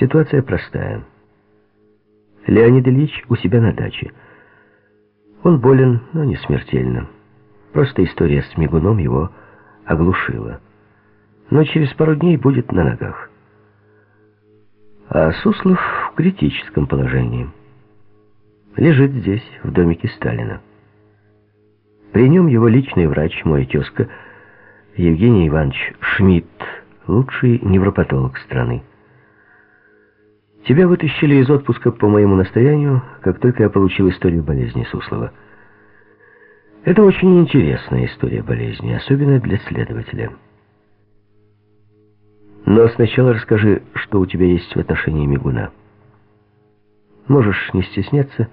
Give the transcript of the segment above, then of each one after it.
Ситуация простая. Леонид Ильич у себя на даче. Он болен, но не смертельно. Просто история с мигуном его оглушила. Но через пару дней будет на ногах. А Суслов в критическом положении. Лежит здесь, в домике Сталина. При нем его личный врач, мой тезка, Евгений Иванович Шмидт, лучший невропатолог страны. Тебя вытащили из отпуска по моему настоянию, как только я получил историю болезни Суслова. Это очень интересная история болезни, особенно для следователя. Но сначала расскажи, что у тебя есть в отношении Мигуна. Можешь не стесняться.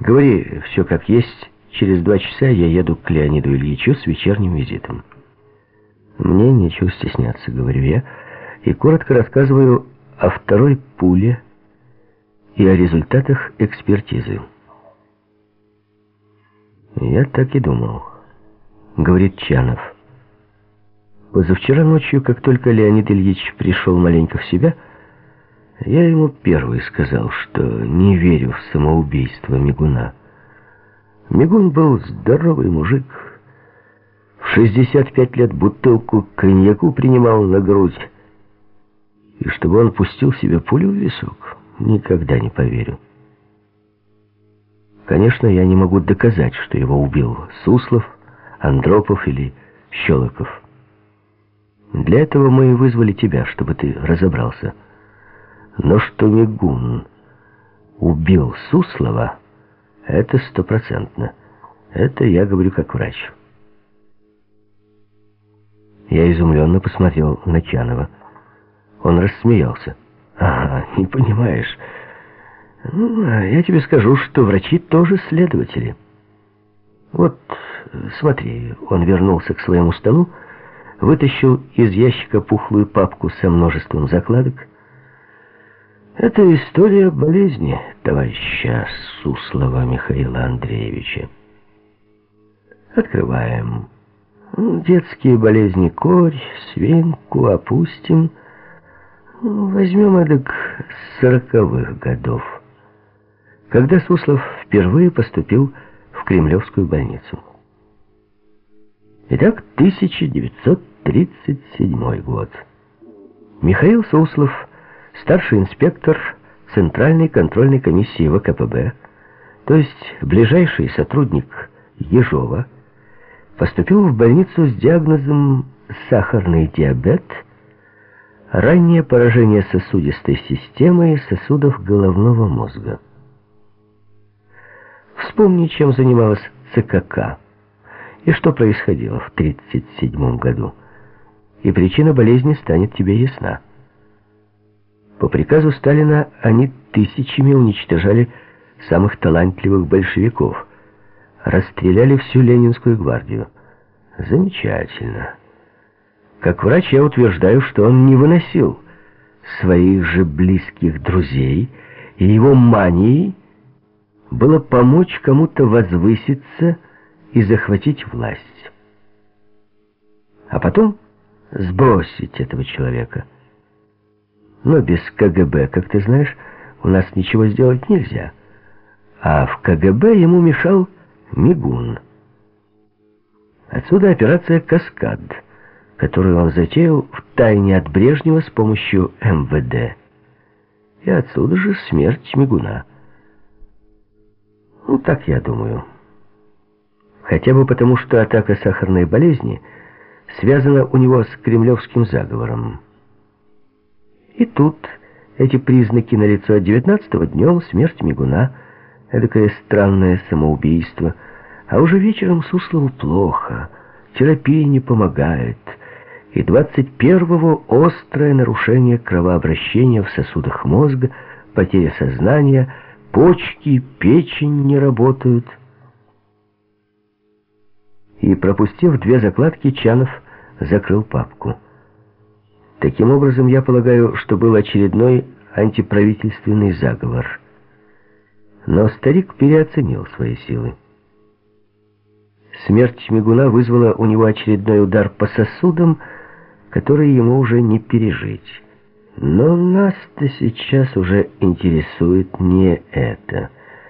Говори все как есть. Через два часа я еду к Леониду Ильичу с вечерним визитом. Мне нечего стесняться, говорю я, и коротко рассказываю о второй пуле и о результатах экспертизы. «Я так и думал», — говорит Чанов. Позавчера ночью, как только Леонид Ильич пришел маленько в себя, я ему первый сказал, что не верю в самоубийство Мигуна. Мигун был здоровый мужик. В 65 лет бутылку коньяку принимал на грудь. И чтобы он пустил себе пулю в висок, никогда не поверю. Конечно, я не могу доказать, что его убил Суслов, Андропов или Щелоков. Для этого мы и вызвали тебя, чтобы ты разобрался. Но что Мигун убил Суслова, это стопроцентно. Это я говорю как врач. Я изумленно посмотрел на Чанова. Он рассмеялся. «Ага, не понимаешь. Ну, а я тебе скажу, что врачи тоже следователи. Вот, смотри, он вернулся к своему столу, вытащил из ящика пухлую папку со множеством закладок. Это история болезни товарища Суслова Михаила Андреевича. Открываем. Детские болезни корь, свинку опустим. Возьмем эдак с сороковых годов, когда Суслов впервые поступил в Кремлевскую больницу. Итак, 1937 год. Михаил Суслов, старший инспектор Центральной контрольной комиссии ВКПБ, то есть ближайший сотрудник Ежова, поступил в больницу с диагнозом сахарный диабет, раннее поражение сосудистой системы и сосудов головного мозга. Вспомни, чем занималась ЦКК и что происходило в 1937 году, и причина болезни станет тебе ясна. По приказу Сталина они тысячами уничтожали самых талантливых большевиков, расстреляли всю Ленинскую гвардию. Замечательно. Как врач я утверждаю, что он не выносил своих же близких друзей, и его манией было помочь кому-то возвыситься и захватить власть. А потом сбросить этого человека. Но без КГБ, как ты знаешь, у нас ничего сделать нельзя. А в КГБ ему мешал Мигун. Отсюда операция «Каскад», которую он затеял в тайне от Брежнева с помощью МВД. И отсюда же смерть Мигуна. Ну, так я думаю. Хотя бы потому, что атака сахарной болезни связана у него с кремлевским заговором. И тут эти признаки налицо. 19-го днем смерть Мигуна, эдакое странное самоубийство, а уже вечером Суслову плохо, терапия не помогает, и 21-го острое нарушение кровообращения в сосудах мозга, потеря сознания, почки, печень не работают – и, пропустив две закладки, Чанов закрыл папку. Таким образом, я полагаю, что был очередной антиправительственный заговор. Но старик переоценил свои силы. Смерть Мигуна вызвала у него очередной удар по сосудам, который ему уже не пережить. Но нас-то сейчас уже интересует не это.